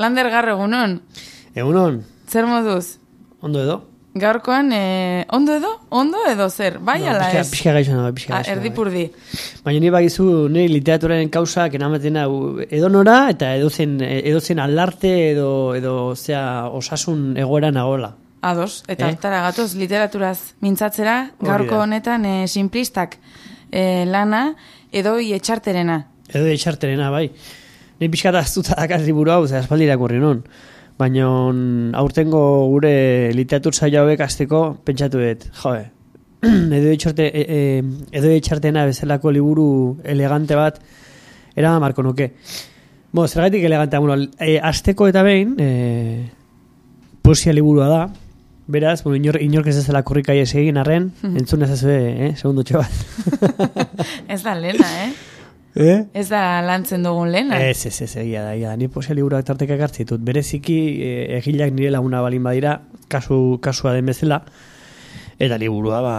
Lander garro egunon. Egunon, Zer moduz? ondo edo? Gaurkoan, eh, ondo edo? Ondo edo zer? Bai ala pixka, ez? pixka gaixo nago, pixka Ah, gaixo nago, erdipurdi. bai. Baina ni bagizu, nire literaturaren kausak enamaten hau edonora eta edozen, edozen aldarte edo, edo zea osasun egoera nagola. Ados, eta Eh? hortara gatoz literaturaz mintzatzera, gaurko da. honetan eh, simplistak eh, lana edo etxarterena. Edo etxarterena, bai. Ni pixka da aztuta dakar liburu hau, ze aspaldi irakurri non. Baina aurtengo gure literatur saio hauek azteko pentsatu dut, joe, edo etxarte, e, e, edo etxartena bezalako liburu elegante bat, era marko nuke. Bo, zergatik elegante, bueno, e, azteko eta behin, e, poesia liburua da, beraz, bueno, inor, inork ez ezela kurrika egin arren, entzun ez eh, segundu bat. Ez da lena, eh? Eh? Ez da lantzen dugun lena. Ez, ez, ez, egia da, egia da. Ni poesia liburuak tarteka ekartzi ditut. Bereziki e, egilak nire laguna balin badira, kasu, kasua den bezala, eta liburua ba,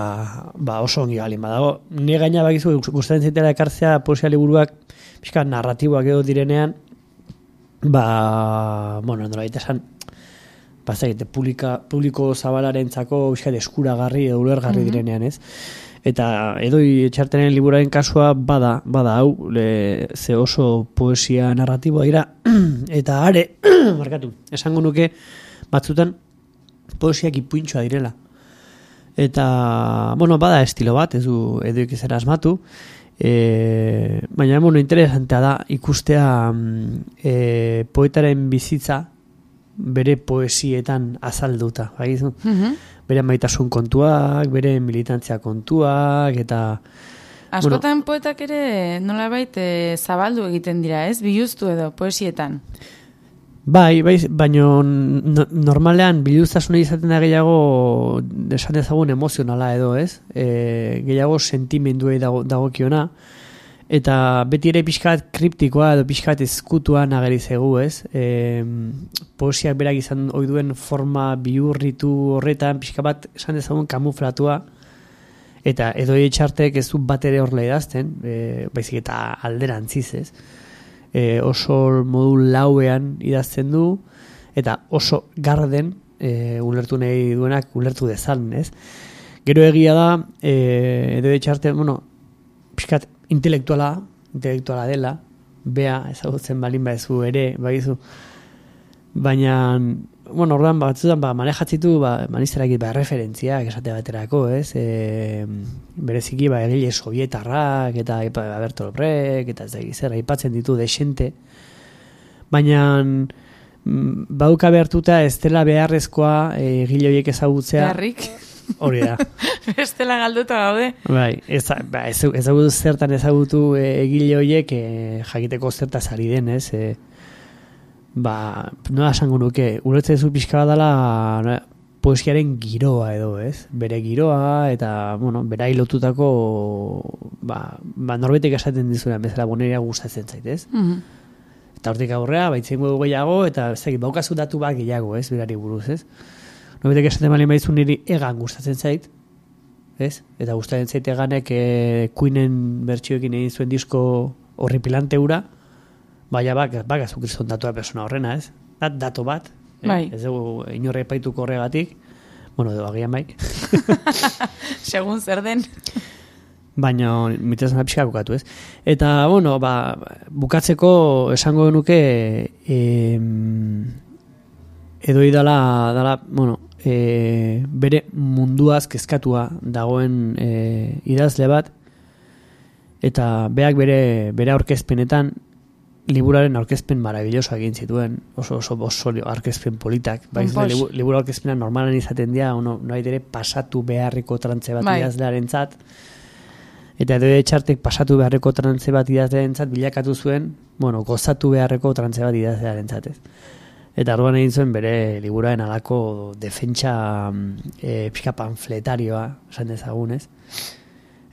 ba oso ongi balin badago. Ni gaina bakizu gustatzen zitela ekartzea poesia liburuak pixka narratiboak edo direnean, ba, bueno, nola esan, ba, publika, publiko zabalarentzako pixka eskuragarri edo ulergarri direnean, ez? Eta edoi etxartenen liburaren kasua bada, bada hau, le, ze oso poesia narratiboa dira, eta are, markatu, esango nuke, batzutan poesiak ipuintxoa direla. Eta, bueno, bada estilo bat, ez du edoik izera asmatu, e, baina, bueno, interesantea da ikustea mm, e, poetaren bizitza bere poesietan azalduta, bai? Mhm. bere maitasun kontuak, bere militantzia kontuak, eta Askotan poetak ere nolabait eh, zabaldu egiten dira, ez? Biluztu edo poesietan. bai, bai, baino no, normalean biluztasuna izaten da gehiago esan dezagun emozionala edo, ez? E, gehiago sentimenduei dago, dagokiona, eta beti ere pixkat kriptikoa edo pixkat ezkutuan ageri zegu, ez? E, poesiak berak izan ohi duen forma bihurritu horretan pixka bat esan dezagun kamuflatua, eta edo etxartek ez du bat ere horrela idazten, e, baizik eta alderantziz, ez? E, oso modu lauean idazten du, eta oso garden e, ulertu nahi duenak ulertu dezan, ez? Gero egia da, e, edo etxarte, bueno, pixkat intelektuala, intelektuala dela, bea ezagutzen balin baizu ere, baizu, baina, bueno, ordan batzutan ba, manejatzitu, ba, manisterakit ba, referentziak esate baterako, ez? E, bereziki, ba, egile sovietarrak, eta ba, Bertolt Brecht, eta ez da zer, aipatzen ditu desente, baina mm, bauka behartuta ez dela beharrezkoa egile horiek ezagutzea. Beharrik. Hori da. Bestela galduta gaude. Bai, ez, ba, ez, ezagutu zertan ezagutu e, egile horiek e, jakiteko zertaz ari den, ez? E, ba, nola esango nuke, ulertzen zu pixka bat dela poesiaren giroa edo, ez? Bere giroa eta, bueno, berai lotutako ba, ba norbetek esaten dizuean bezala boneria gustatzen zait, ez? Mhm. Eta hortik aurrea, baitzen gehiago, eta ez dakit, baukazu datu bat gehiago, ez, berari buruz, ez? Norbetek esaten bali maizu niri egan gustatzen zait, ez? Eta gustatzen zait eganek e, Queenen bertsioekin egin zuen disko horripilante ura, baina bak, bakazu kriston datua persona horrena, ez? Dat, dato bat, eh? Bai. ez dugu inorre epaituko horregatik, bueno, edo agian bai, Segun zer den. baina mitezan pixka bukatu, ez? Eta, bueno, ba, bukatzeko esango nuke em, edo idala, dala, bueno, e, bere munduaz kezkatua dagoen e, idazle bat, eta beak bere, bere aurkezpenetan liburaren aurkezpen marabilloso egin zituen, oso oso oso aurkezpen politak. Bai, libu, liburu aurkezpena normalan izaten dira, ono, noait ere pasatu beharreko trantze bat Bai. idazlearentzat. Eta edo etxartek pasatu beharreko trantze bat idazlearentzat bilakatu zuen, bueno, gozatu beharreko trantze bat idazlearentzat, ez. Eta orduan egin zuen bere liburaren alako defentsa e, pixka panfletarioa, esan dezagun, ez?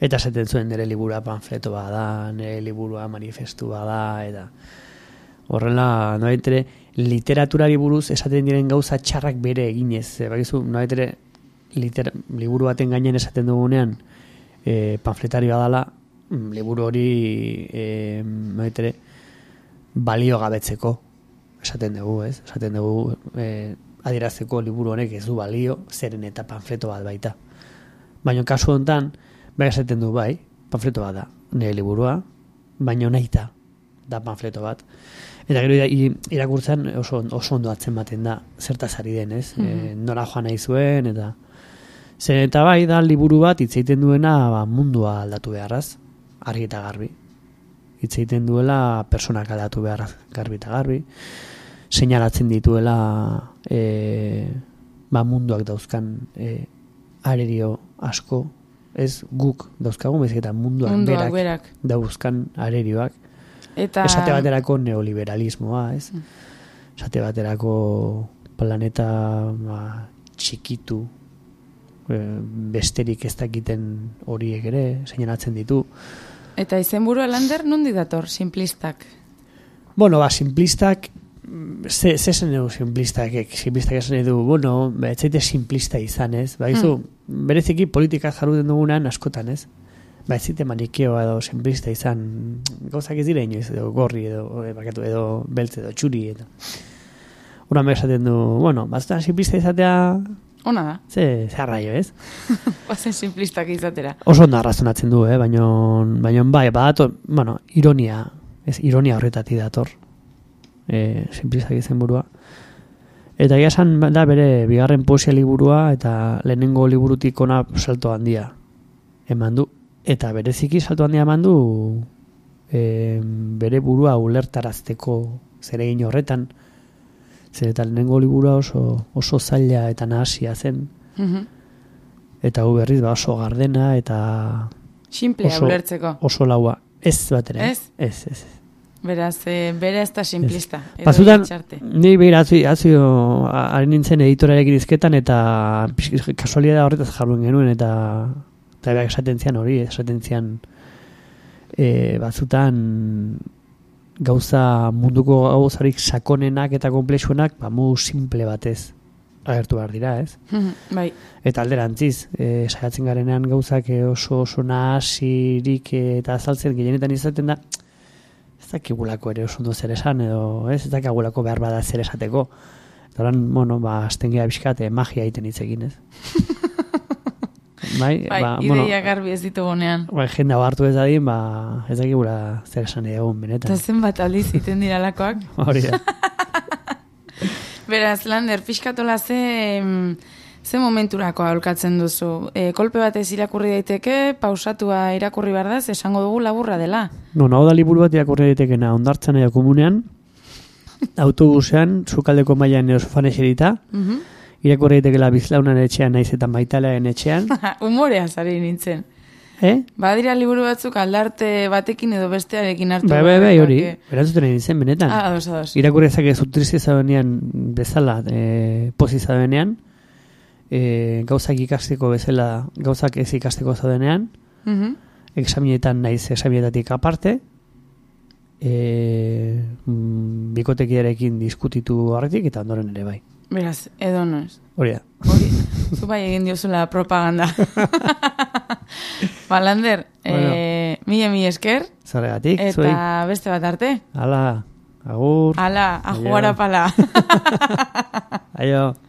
Eta esaten zuen nire liburua panfleto bada, nire liburua manifestu bada, eta horrela, noetere, literaturari buruz esaten diren gauza txarrak bere eginez. E, bakizu, liter, liburu baten gainen esaten dugunean, e, panfletarioa dala, mm, liburu hori e, noetere, balio gabetzeko. Esaten dugu, ez? Esaten dugu e, adierazteko liburu honek ez du balio, zeren eta panfleto bat baita. Baina kasu hontan, bai esaten du bai, panfleto bat da, nire liburua, baina naita da panfleto bat. Eta gero ira- irakurtzen oso, oso ondo atzen da, zertaz ari den, ez? E, nora joan nahi zuen, eta... Zer eta bai da liburu bat hitz egiten duena ba, mundua aldatu beharraz, argi eta garbi. Hitz egiten duela personak aldatu beharraz, garbi eta garbi. Seinalatzen dituela e, ba, munduak dauzkan e, arerio asko, ez guk dauzkagu, baizik eta munduak, Munduak berak, berak. dauzkan arerioak. Eta Esate baterako neoliberalismoa, ez? Esate baterako planeta ba, txikitu, e, besterik ez dakiten horiek ere, seinalatzen ditu. Eta izenburua lander nundi dator, simplistak. Bueno, ba, simplistak, ze, ze zen edo simplistak, ek, simplistak esan edu, bueno, ba, ez zaite simplista izan, ez? Ba, izu, bereziki politika jarruten dugunan askotan, ez? Ba, ez zaite manikeo edo simplista izan, gauzak ez dira inoiz, edo gorri, edo, e, bakatu, edo beltz, edo txuri, eta... Una me esaten du, bueno, bazutan simplista izatea, Ona da, ze, ze arraio, ez? bazen simplistak izatera. Oso ondo arrazonatzen du, eh? baina, baina bai, badator, bueno, ironia, ez, ironia horretatik dator, e, simplistak izen burua. Eta egia esan da bere bigarren poesia liburua eta lehenengo liburutik ona salto handia eman du. Eta bereziki salto handia eman du e, bere burua ulertarazteko zeregin horretan. Zer eta lehenengo liburua oso, oso zaila eta nahasia zen. Mhm. Eta hu berriz ba oso gardena eta Simplea Oso- ulertzeko. oso laua. Ez bat ere. Ez? Ez, ez. Beraz, e, bere ez da simplista. Batzutan, itxarte. ni behira, atzi, atzi, ari nintzen editorarekin izketan, eta kasualidad horretaz jarduen genuen, eta eta berak esaten zian hori, esaten zian e, batzutan gauza munduko gauzarik sakonenak eta komplexuenak, ba, modu simple batez agertu behar dira, ez? Bai, Eta alderantziz, e, saiatzen garenean gauzak e, oso oso nahasirik e, eta azaltzen gehienetan izaten da, ez dakigulako ere oso ondo zer esan, edo ez, ez dakigulako behar bada zer esateko. Eta oran, bueno, ba, azten geha bizkate magia egiten hitz egin, ez? bai, bai, ba, ideia bueno, garbi ez ditugunean. ba, jende hau hartu ez dadin, ba, ez dakigula zer esan egun benetan. Eta zenbat aldiz iten diralakoak. Hori da. Beraz, Lander, pixkatola ze, ze momenturako aholkatzen duzu. E, kolpe batez irakurri daiteke, pausatua irakurri behar da, esango dugu laburra dela. No, hau da liburu bat irakurri daitekena ondartzan edo komunean, autobusean, zukaldeko mailan edo sofan eserita, Mhm. Irakurri daitekela bizlaunan etxean naiz eta maitalean etxean, Umorea zari nintzen. eh? Badira liburu batzuk aldarte batekin edo bestearekin hartu. Bai, bai, bai, hori, eh? erantzuten egin zen benetan. Ah, ados, ados. Irakurri ezakezu triste zaudenean bezala, e, pozi zaudenean, e, gauzak ikasteko bezala, gauzak ez ikasteko zaudenean, Mhm. examinetan naiz examinetatik aparte, e, mm, bikotekiarekin diskutitu horretik eta ondoren ere bai. Beraz, edo noiz. Hori da. Hori, zu bai egin diozula propaganda. ba, Lander, Bueno. eh, mila mi esker, Zarregatik, eta zuei. beste bat arte. Hala, agur. Ala, a jugar a pala. Aio.